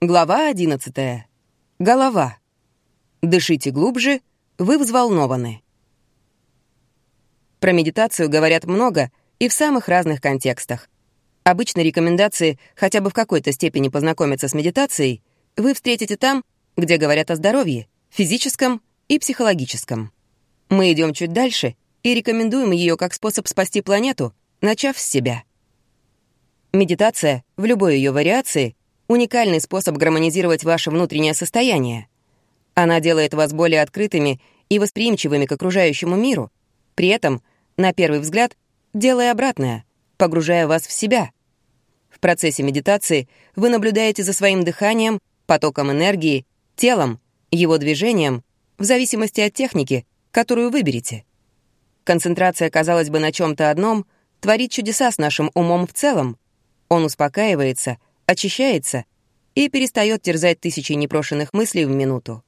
Глава 11. Голова. Дышите глубже, вы взволнованы. Про медитацию говорят много и в самых разных контекстах. Обычно рекомендации хотя бы в какой-то степени познакомиться с медитацией вы встретите там, где говорят о здоровье, физическом и психологическом. Мы идем чуть дальше и рекомендуем ее как способ спасти планету, начав с себя. Медитация в любой ее вариации уникальный способ гармонизировать ваше внутреннее состояние. Она делает вас более открытыми и восприимчивыми к окружающему миру, при этом, на первый взгляд, делая обратное, погружая вас в себя. В процессе медитации вы наблюдаете за своим дыханием, потоком энергии, телом, его движением, в зависимости от техники, которую выберете. Концентрация, казалось бы, на чем то одном, творит чудеса с нашим умом в целом. Он успокаивается — очищается и перестает терзать тысячи непрошенных мыслей в минуту.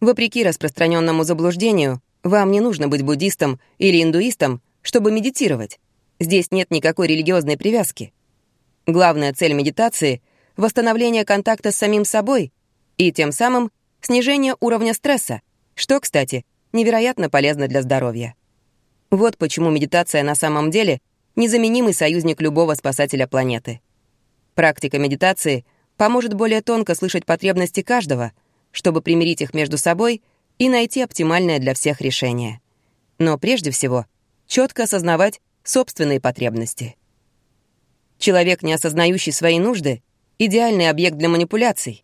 Вопреки распространенному заблуждению, вам не нужно быть буддистом или индуистом, чтобы медитировать. Здесь нет никакой религиозной привязки. Главная цель медитации — восстановление контакта с самим собой и тем самым снижение уровня стресса, что, кстати, невероятно полезно для здоровья. Вот почему медитация на самом деле — незаменимый союзник любого спасателя планеты. Практика медитации поможет более тонко слышать потребности каждого, чтобы примирить их между собой и найти оптимальное для всех решение. Но прежде всего, четко осознавать собственные потребности. Человек, не осознающий свои нужды, — идеальный объект для манипуляций.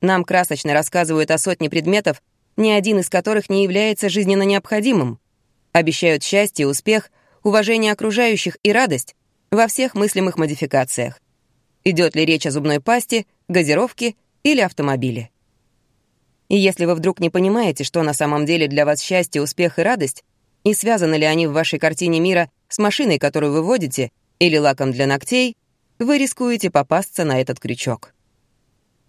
Нам красочно рассказывают о сотне предметов, ни один из которых не является жизненно необходимым. Обещают счастье, успех, уважение окружающих и радость во всех мыслимых модификациях идет ли речь о зубной пасте, газировке или автомобиле. И если вы вдруг не понимаете, что на самом деле для вас счастье, успех и радость, и связаны ли они в вашей картине мира с машиной, которую вы водите, или лаком для ногтей, вы рискуете попасться на этот крючок.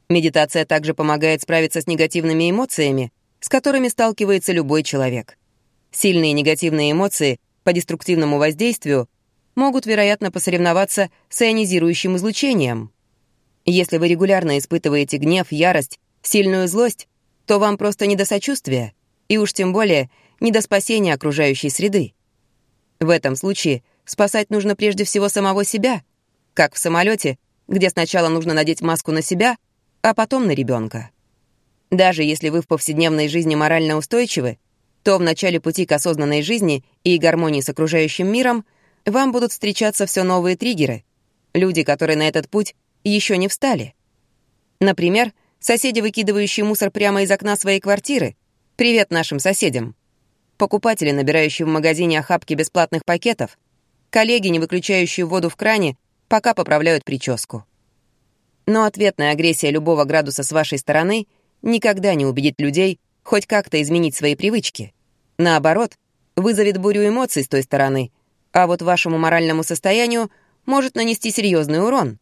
Медитация также помогает справиться с негативными эмоциями, с которыми сталкивается любой человек. Сильные негативные эмоции по деструктивному воздействию могут, вероятно, посоревноваться с ионизирующим излучением. Если вы регулярно испытываете гнев, ярость, сильную злость, то вам просто не до сочувствия, и уж тем более не до спасения окружающей среды. В этом случае спасать нужно прежде всего самого себя, как в самолете, где сначала нужно надеть маску на себя, а потом на ребенка. Даже если вы в повседневной жизни морально устойчивы, то в начале пути к осознанной жизни и гармонии с окружающим миром вам будут встречаться все новые триггеры. Люди, которые на этот путь еще не встали. Например, соседи, выкидывающие мусор прямо из окна своей квартиры. Привет нашим соседям. Покупатели, набирающие в магазине охапки бесплатных пакетов. Коллеги, не выключающие воду в кране, пока поправляют прическу. Но ответная агрессия любого градуса с вашей стороны никогда не убедит людей хоть как-то изменить свои привычки. Наоборот, вызовет бурю эмоций с той стороны — а вот вашему моральному состоянию может нанести серьезный урон.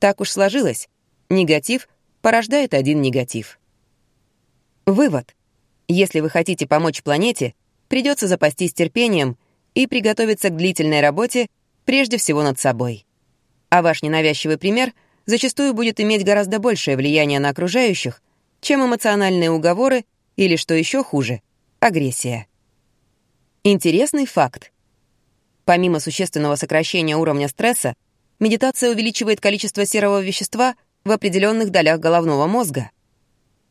Так уж сложилось. Негатив порождает один негатив. Вывод. Если вы хотите помочь планете, придется запастись терпением и приготовиться к длительной работе прежде всего над собой. А ваш ненавязчивый пример зачастую будет иметь гораздо большее влияние на окружающих, чем эмоциональные уговоры или, что еще хуже, агрессия. Интересный факт. Помимо существенного сокращения уровня стресса, медитация увеличивает количество серого вещества в определенных долях головного мозга.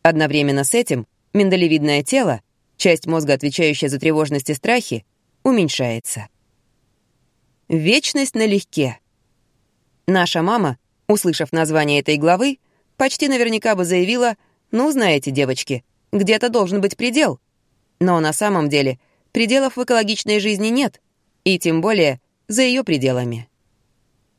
Одновременно с этим миндалевидное тело, часть мозга, отвечающая за тревожность и страхи, уменьшается. Вечность налегке. Наша мама, услышав название этой главы, почти наверняка бы заявила, «Ну, знаете, девочки, где-то должен быть предел». Но на самом деле пределов в экологичной жизни нет — и тем более за ее пределами.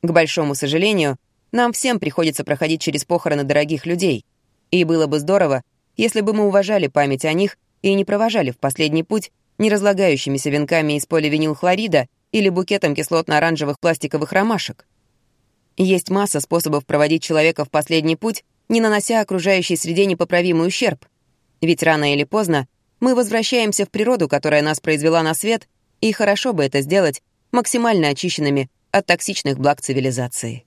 К большому сожалению, нам всем приходится проходить через похороны дорогих людей, и было бы здорово, если бы мы уважали память о них и не провожали в последний путь не разлагающимися венками из поливинилхлорида или букетом кислотно-оранжевых пластиковых ромашек. Есть масса способов проводить человека в последний путь, не нанося окружающей среде непоправимый ущерб. Ведь рано или поздно мы возвращаемся в природу, которая нас произвела на свет, и хорошо бы это сделать максимально очищенными от токсичных благ цивилизации.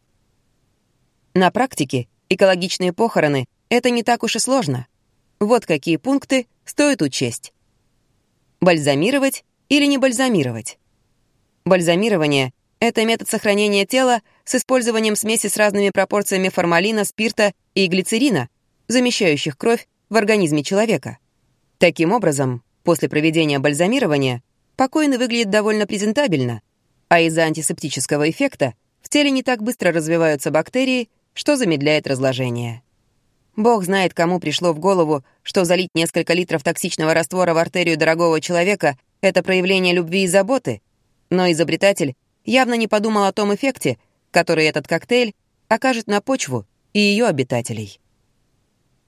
На практике Экологичные похороны — это не так уж и сложно. Вот какие пункты стоит учесть. Бальзамировать или не бальзамировать? Бальзамирование — это метод сохранения тела с использованием смеси с разными пропорциями формалина, спирта и глицерина, замещающих кровь в организме человека. Таким образом, после проведения бальзамирования покойный выглядит довольно презентабельно, а из-за антисептического эффекта в теле не так быстро развиваются бактерии, что замедляет разложение. Бог знает, кому пришло в голову, что залить несколько литров токсичного раствора в артерию дорогого человека — это проявление любви и заботы, но изобретатель явно не подумал о том эффекте, который этот коктейль окажет на почву и ее обитателей.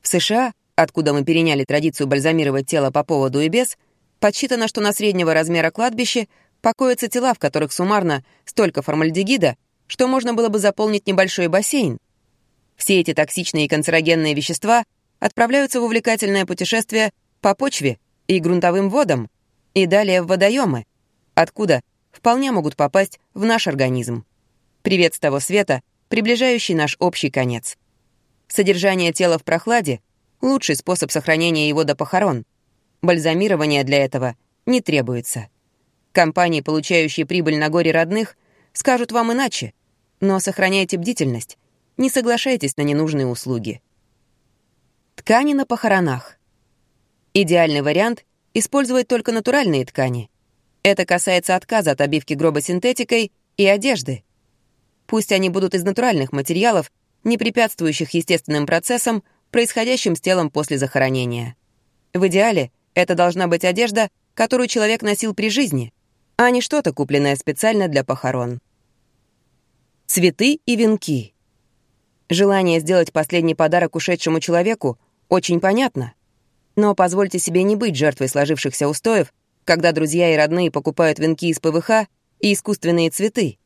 В США, откуда мы переняли традицию бальзамировать тело по поводу и без, подсчитано, что на среднего размера кладбище покоятся тела, в которых суммарно столько формальдегида, что можно было бы заполнить небольшой бассейн, все эти токсичные и канцерогенные вещества отправляются в увлекательное путешествие по почве и грунтовым водам, и далее в водоемы, откуда вполне могут попасть в наш организм. Привет с того света, приближающий наш общий конец. Содержание тела в прохладе — лучший способ сохранения его до похорон. Бальзамирование для этого не требуется. Компании, получающие прибыль на горе родных, скажут вам иначе, но сохраняйте бдительность. Не соглашайтесь на ненужные услуги. Ткани на похоронах. Идеальный вариант — использовать только натуральные ткани. Это касается отказа от обивки гроба синтетикой и одежды. Пусть они будут из натуральных материалов, не препятствующих естественным процессам, происходящим с телом после захоронения. В идеале это должна быть одежда, которую человек носил при жизни, а не что-то, купленное специально для похорон. Цветы и венки. Желание сделать последний подарок ушедшему человеку очень понятно. Но позвольте себе не быть жертвой сложившихся устоев, когда друзья и родные покупают венки из ПВХ и искусственные цветы.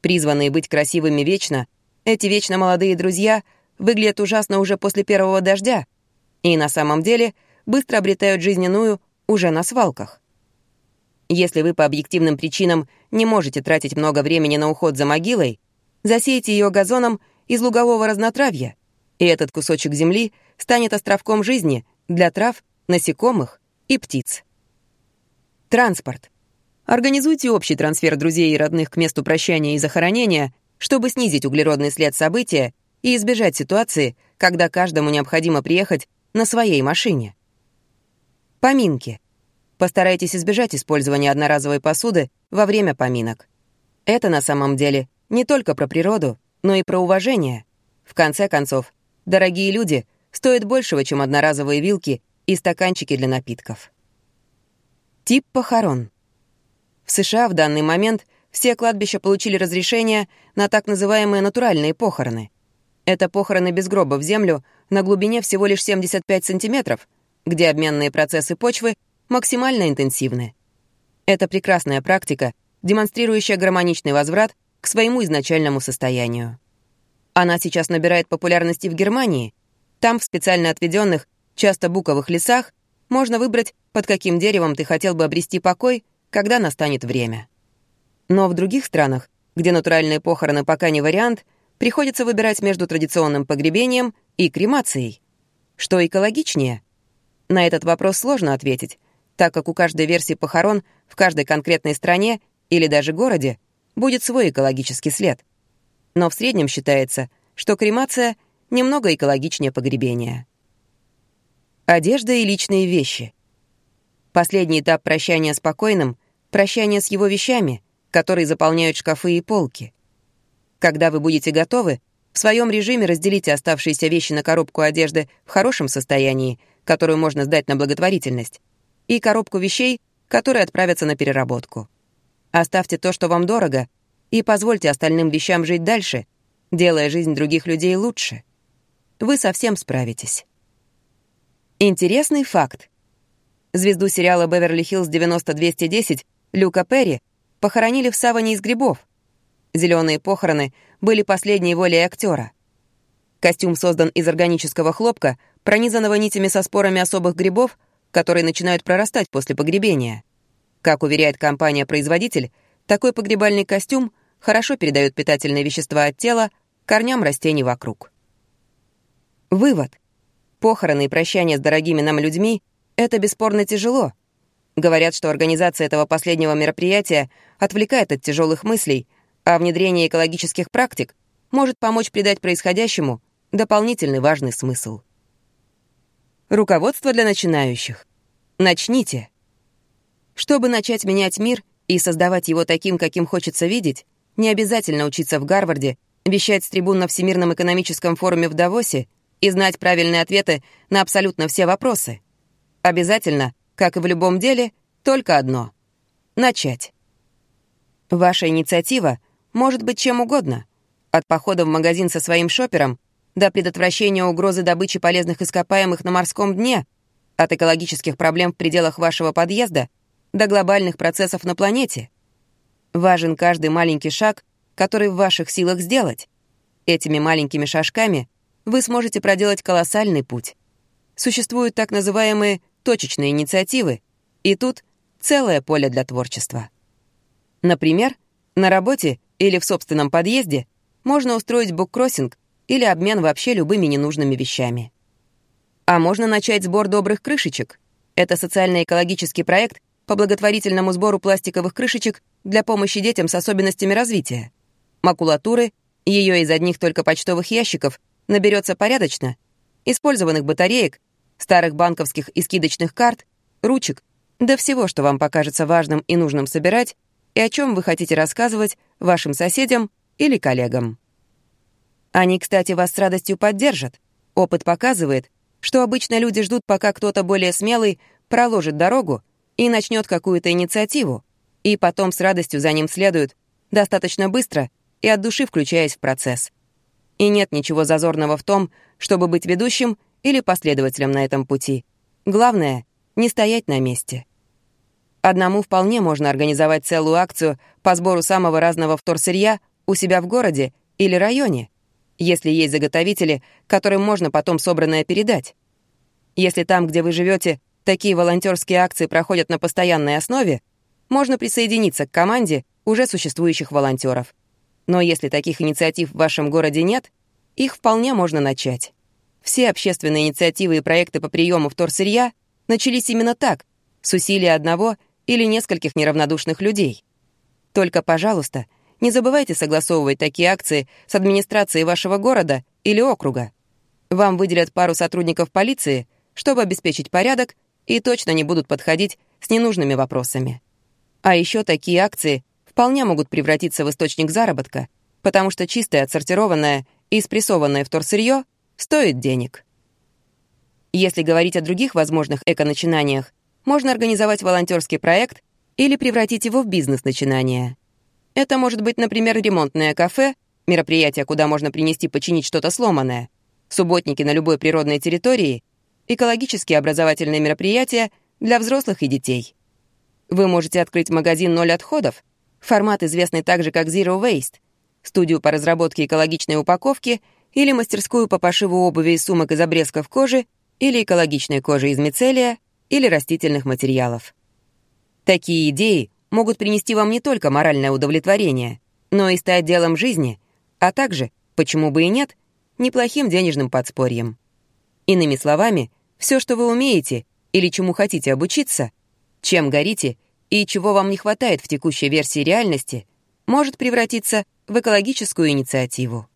Призванные быть красивыми вечно, эти вечно молодые друзья выглядят ужасно уже после первого дождя и на самом деле быстро обретают жизненную уже на свалках. Если вы по объективным причинам не можете тратить много времени на уход за могилой, засейте ее газоном из лугового разнотравья, и этот кусочек земли станет островком жизни для трав, насекомых и птиц. Транспорт. Организуйте общий трансфер друзей и родных к месту прощания и захоронения, чтобы снизить углеродный след события и избежать ситуации, когда каждому необходимо приехать на своей машине. Поминки. Постарайтесь избежать использования одноразовой посуды во время поминок. Это на самом деле не только про природу, но и про уважение. В конце концов, дорогие люди стоят большего, чем одноразовые вилки и стаканчики для напитков. Тип похорон. В США в данный момент все кладбища получили разрешение на так называемые натуральные похороны. Это похороны без гроба в землю на глубине всего лишь 75 сантиметров, где обменные процессы почвы максимально интенсивны. Это прекрасная практика, демонстрирующая гармоничный возврат к своему изначальному состоянию. Она сейчас набирает популярности в Германии. Там, в специально отведенных, часто буковых лесах, можно выбрать, под каким деревом ты хотел бы обрести покой, когда настанет время. Но в других странах, где натуральные похороны пока не вариант, приходится выбирать между традиционным погребением и кремацией. Что экологичнее? На этот вопрос сложно ответить, так как у каждой версии похорон в каждой конкретной стране или даже городе будет свой экологический след. Но в среднем считается, что кремация немного экологичнее погребения. Одежда и личные вещи. Последний этап прощания с покойным — прощание с его вещами, которые заполняют шкафы и полки. Когда вы будете готовы, в своем режиме разделите оставшиеся вещи на коробку одежды в хорошем состоянии, которую можно сдать на благотворительность, и коробку вещей, которые отправятся на переработку. Оставьте то, что вам дорого, и позвольте остальным вещам жить дальше, делая жизнь других людей лучше. Вы совсем справитесь. Интересный факт. Звезду сериала «Беверли-Хиллз 90210» Люка Перри похоронили в саване из грибов. Зеленые похороны были последней волей актера. Костюм создан из органического хлопка, пронизанного нитями со спорами особых грибов, которые начинают прорастать после погребения. Как уверяет компания-производитель, такой погребальный костюм хорошо передает питательные вещества от тела корням растений вокруг. Вывод. Похороны и прощание с дорогими нам людьми — это бесспорно тяжело. Говорят, что организация этого последнего мероприятия отвлекает от тяжелых мыслей, а внедрение экологических практик может помочь придать происходящему дополнительный важный смысл. Руководство для начинающих. Начните. Чтобы начать менять мир и создавать его таким, каким хочется видеть, не обязательно учиться в Гарварде, вещать с трибун на Всемирном экономическом форуме в Давосе и знать правильные ответы на абсолютно все вопросы. Обязательно, как и в любом деле, только одно — начать. Ваша инициатива может быть чем угодно, от похода в магазин со своим шопером до предотвращения угрозы добычи полезных ископаемых на морском дне, от экологических проблем в пределах вашего подъезда до глобальных процессов на планете. Важен каждый маленький шаг, который в ваших силах сделать. Этими маленькими шажками вы сможете проделать колоссальный путь. Существуют так называемые точечные инициативы, и тут целое поле для творчества. Например, на работе или в собственном подъезде можно устроить буккроссинг или обмен вообще любыми ненужными вещами. А можно начать сбор добрых крышечек. Это социально-экологический проект по благотворительному сбору пластиковых крышечек для помощи детям с особенностями развития. Макулатуры, ее из одних только почтовых ящиков, наберется порядочно, использованных батареек, старых банковских и скидочных карт, ручек, да всего, что вам покажется важным и нужным собирать, и о чем вы хотите рассказывать вашим соседям или коллегам. Они, кстати, вас с радостью поддержат. Опыт показывает, что обычно люди ждут, пока кто-то более смелый проложит дорогу и начнет какую-то инициативу, и потом с радостью за ним следуют достаточно быстро и от души включаясь в процесс. И нет ничего зазорного в том, чтобы быть ведущим или последователем на этом пути. Главное — не стоять на месте. Одному вполне можно организовать целую акцию по сбору самого разного вторсырья у себя в городе или районе, если есть заготовители, которым можно потом собранное передать. Если там, где вы живете, такие волонтерские акции проходят на постоянной основе, можно присоединиться к команде уже существующих волонтеров. Но если таких инициатив в вашем городе нет, их вполне можно начать. Все общественные инициативы и проекты по приему вторсырья начались именно так, с усилия одного или нескольких неравнодушных людей. Только, пожалуйста, не забывайте согласовывать такие акции с администрацией вашего города или округа. Вам выделят пару сотрудников полиции, чтобы обеспечить порядок, и точно не будут подходить с ненужными вопросами. А еще такие акции вполне могут превратиться в источник заработка, потому что чистое, отсортированное и спрессованное вторсырье стоит денег. Если говорить о других возможных эко-начинаниях, можно организовать волонтерский проект или превратить его в бизнес-начинание. Это может быть, например, ремонтное кафе, мероприятие, куда можно принести починить что-то сломанное, субботники на любой природной территории, экологические образовательные мероприятия для взрослых и детей. Вы можете открыть магазин «Ноль отходов», формат, известный также как Zero Waste, студию по разработке экологичной упаковки или мастерскую по пошиву обуви и сумок из обрезков кожи или экологичной кожи из мицелия или растительных материалов. Такие идеи могут принести вам не только моральное удовлетворение, но и стать делом жизни, а также, почему бы и нет, неплохим денежным подспорьем. Иными словами, все, что вы умеете или чему хотите обучиться, чем горите и чего вам не хватает в текущей версии реальности, может превратиться в экологическую инициативу.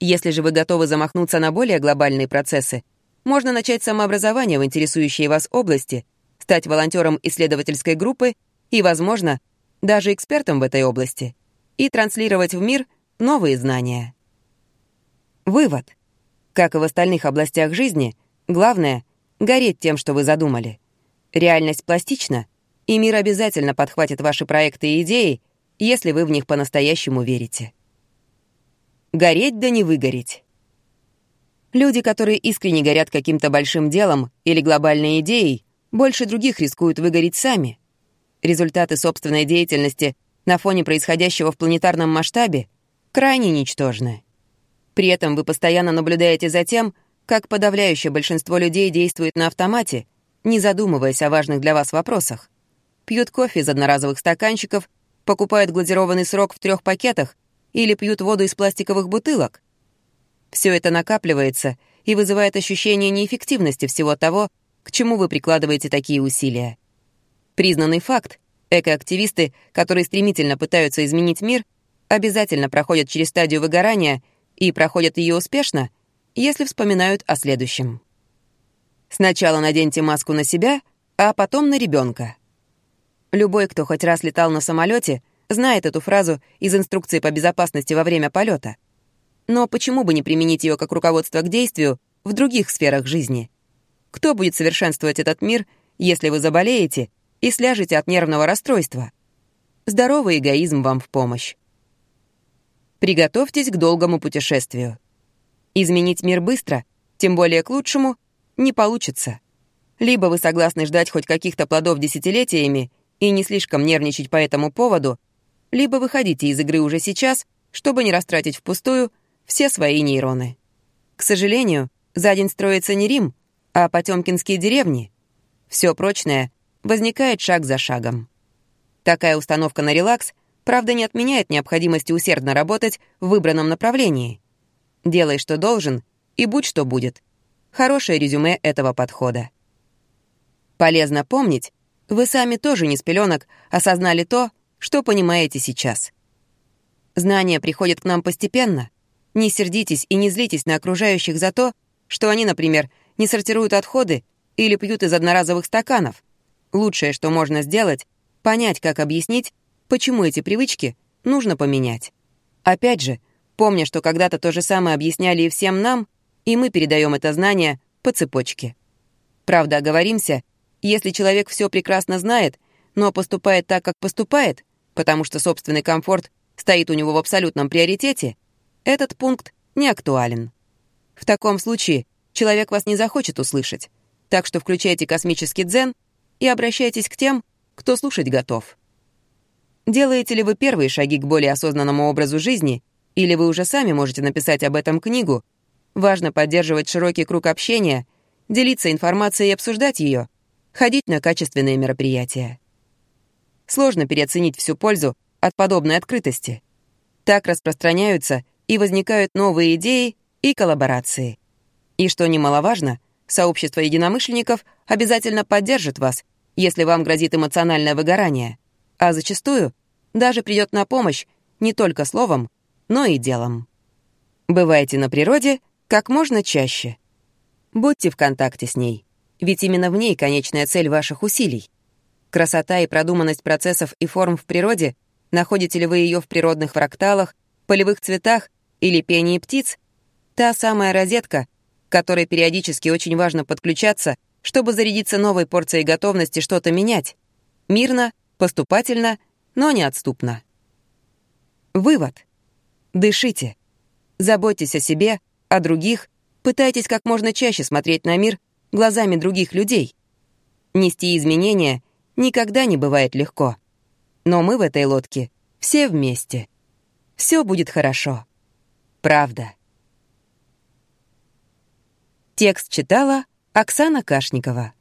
Если же вы готовы замахнуться на более глобальные процессы, можно начать самообразование в интересующей вас области, стать волонтером исследовательской группы и, возможно, даже экспертом в этой области, и транслировать в мир новые знания. Вывод. Как и в остальных областях жизни, главное — гореть тем, что вы задумали. Реальность пластична, и мир обязательно подхватит ваши проекты и идеи, если вы в них по-настоящему верите. Гореть да не выгореть. Люди, которые искренне горят каким-то большим делом или глобальной идеей, больше других рискуют выгореть сами — результаты собственной деятельности на фоне происходящего в планетарном масштабе крайне ничтожны. При этом вы постоянно наблюдаете за тем, как подавляющее большинство людей действует на автомате, не задумываясь о важных для вас вопросах. Пьют кофе из одноразовых стаканчиков, покупают глазированный сырок в трех пакетах или пьют воду из пластиковых бутылок. Все это накапливается и вызывает ощущение неэффективности всего того, к чему вы прикладываете такие усилия. Признанный факт — экоактивисты, которые стремительно пытаются изменить мир, обязательно проходят через стадию выгорания и проходят ее успешно, если вспоминают о следующем. Сначала наденьте маску на себя, а потом на ребенка. Любой, кто хоть раз летал на самолете, знает эту фразу из инструкции по безопасности во время полета. Но почему бы не применить ее как руководство к действию в других сферах жизни? Кто будет совершенствовать этот мир, если вы заболеете и сляжете от нервного расстройства? Здоровый эгоизм вам в помощь. Приготовьтесь к долгому путешествию. Изменить мир быстро, тем более к лучшему, не получится. Либо вы согласны ждать хоть каких-то плодов десятилетиями и не слишком нервничать по этому поводу, либо выходите из игры уже сейчас, чтобы не растратить впустую все свои нейроны. К сожалению, за день строится не Рим, а потемкинские деревни. Все прочное возникает шаг за шагом. Такая установка на релакс, правда, не отменяет необходимости усердно работать в выбранном направлении. Делай, что должен, и будь, что будет. Хорошее резюме этого подхода. Полезно помнить, вы сами тоже не с пеленок осознали то, что понимаете сейчас. Знания приходят к нам постепенно. Не сердитесь и не злитесь на окружающих за то, что они, например, не сортируют отходы или пьют из одноразовых стаканов. Лучшее, что можно сделать, понять, как объяснить, почему эти привычки нужно поменять. Опять же, помня, что когда-то то же самое объясняли и всем нам, и мы передаем это знание по цепочке. Правда, оговоримся, если человек все прекрасно знает, но поступает так, как поступает, потому что собственный комфорт стоит у него в абсолютном приоритете, этот пункт не актуален. В таком случае человек вас не захочет услышать, так что включайте космический дзен и обращайтесь к тем, кто слушать готов. Делаете ли вы первые шаги к более осознанному образу жизни, или вы уже сами можете написать об этом книгу, важно поддерживать широкий круг общения, делиться информацией и обсуждать ее, ходить на качественные мероприятия. Сложно переоценить всю пользу от подобной открытости. Так распространяются и возникают новые идеи и коллаборации. И что немаловажно, сообщество единомышленников обязательно поддержит вас, если вам грозит эмоциональное выгорание, а зачастую даже придет на помощь не только словом, но и делом. Бывайте на природе как можно чаще. Будьте в контакте с ней, ведь именно в ней конечная цель ваших усилий. Красота и продуманность процессов и форм в природе, находите ли вы ее в природных фракталах, полевых цветах или пении птиц, та самая розетка, которой периодически очень важно подключаться, чтобы зарядиться новой порцией готовности что-то менять. Мирно, поступательно, но неотступно. Вывод. Дышите. Заботьтесь о себе, о других, пытайтесь как можно чаще смотреть на мир глазами других людей. Нести изменения никогда не бывает легко. Но мы в этой лодке все вместе. Все будет хорошо. Правда. Текст читала Оксана Кашникова.